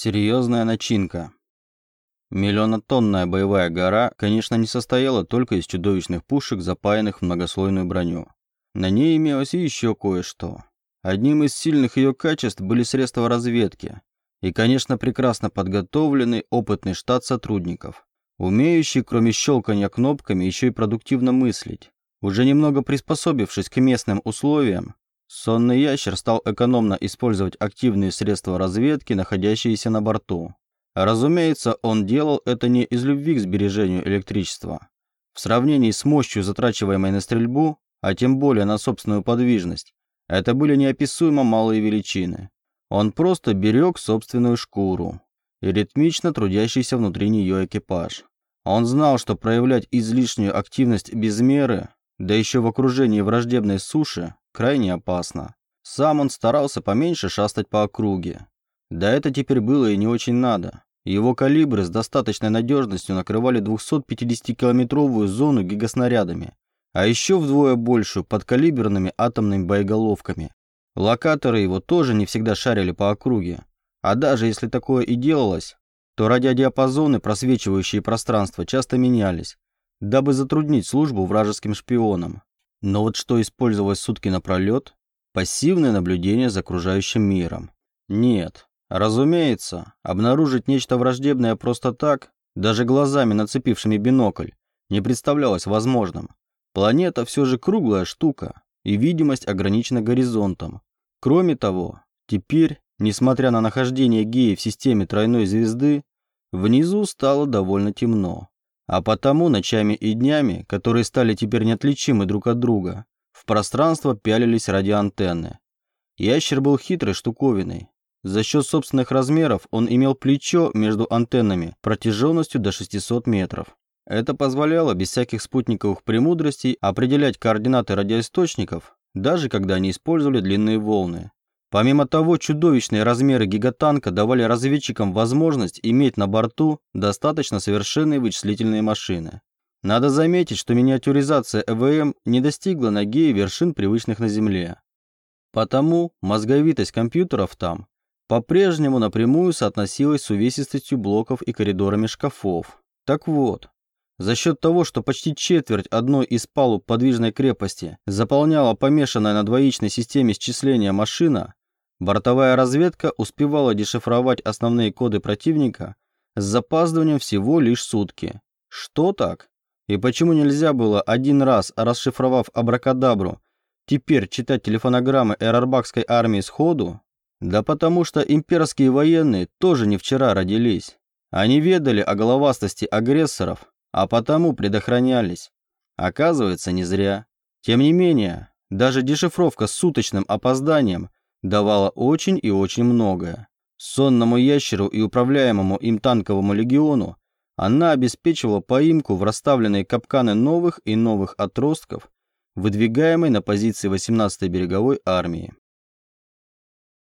Серьезная начинка. Миллионотонная боевая гора, конечно, не состояла только из чудовищных пушек, запаянных в многослойную броню. На ней имелось и еще кое-что. Одним из сильных ее качеств были средства разведки. И, конечно, прекрасно подготовленный, опытный штат сотрудников, умеющий, кроме щелкания кнопками, еще и продуктивно мыслить. Уже немного приспособившись к местным условиям, сонный ящер стал экономно использовать активные средства разведки, находящиеся на борту. Разумеется, он делал это не из любви к сбережению электричества. В сравнении с мощью, затрачиваемой на стрельбу, а тем более на собственную подвижность, это были неописуемо малые величины. Он просто берег собственную шкуру и ритмично трудящийся внутри нее экипаж. Он знал, что проявлять излишнюю активность без меры, да еще в окружении враждебной суши, крайне опасно. Сам он старался поменьше шастать по округе. Да это теперь было и не очень надо. Его калибры с достаточной надежностью накрывали 250-километровую зону гигаснарядами, а еще вдвое большую подкалиберными атомными боеголовками. Локаторы его тоже не всегда шарили по округе, а даже если такое и делалось, то радиодиапазоны, просвечивающие пространство, часто менялись, дабы затруднить службу вражеским шпионам. Но вот что использовалось сутки напролет – пассивное наблюдение за окружающим миром. Нет, разумеется, обнаружить нечто враждебное просто так, даже глазами нацепившими бинокль, не представлялось возможным. Планета все же круглая штука, и видимость ограничена горизонтом. Кроме того, теперь, несмотря на нахождение Геи в системе тройной звезды, внизу стало довольно темно. А потому ночами и днями, которые стали теперь неотличимы друг от друга, в пространство пялились радиоантенны. Ящер был хитрой штуковиной. За счет собственных размеров он имел плечо между антеннами протяженностью до 600 метров. Это позволяло без всяких спутниковых премудростей определять координаты радиоисточников, даже когда они использовали длинные волны. Помимо того, чудовищные размеры гигатанка давали разведчикам возможность иметь на борту достаточно совершенные вычислительные машины. Надо заметить, что миниатюризация ЭВМ не достигла на Гее вершин, привычных на Земле. Потому мозговитость компьютеров там по-прежнему напрямую соотносилась с увесистостью блоков и коридорами шкафов. Так вот, за счет того, что почти четверть одной из палуб подвижной крепости заполняла помешанная на двоичной системе счисления машина, бортовая разведка успевала дешифровать основные коды противника с запаздыванием всего лишь сутки. Что так? И почему нельзя было один раз, расшифровав абракадабру, теперь читать телефонограммы эрарбакской армии сходу? Да потому что имперские военные тоже не вчера родились. Они ведали о головастости агрессоров, а потому предохранялись. Оказывается, не зря. Тем не менее, даже дешифровка с суточным опозданием давала очень и очень многое. Сонному ящеру и управляемому им танковому легиону она обеспечивала поимку в расставленные капканы новых и новых отростков, выдвигаемой на позиции 18-й береговой армии.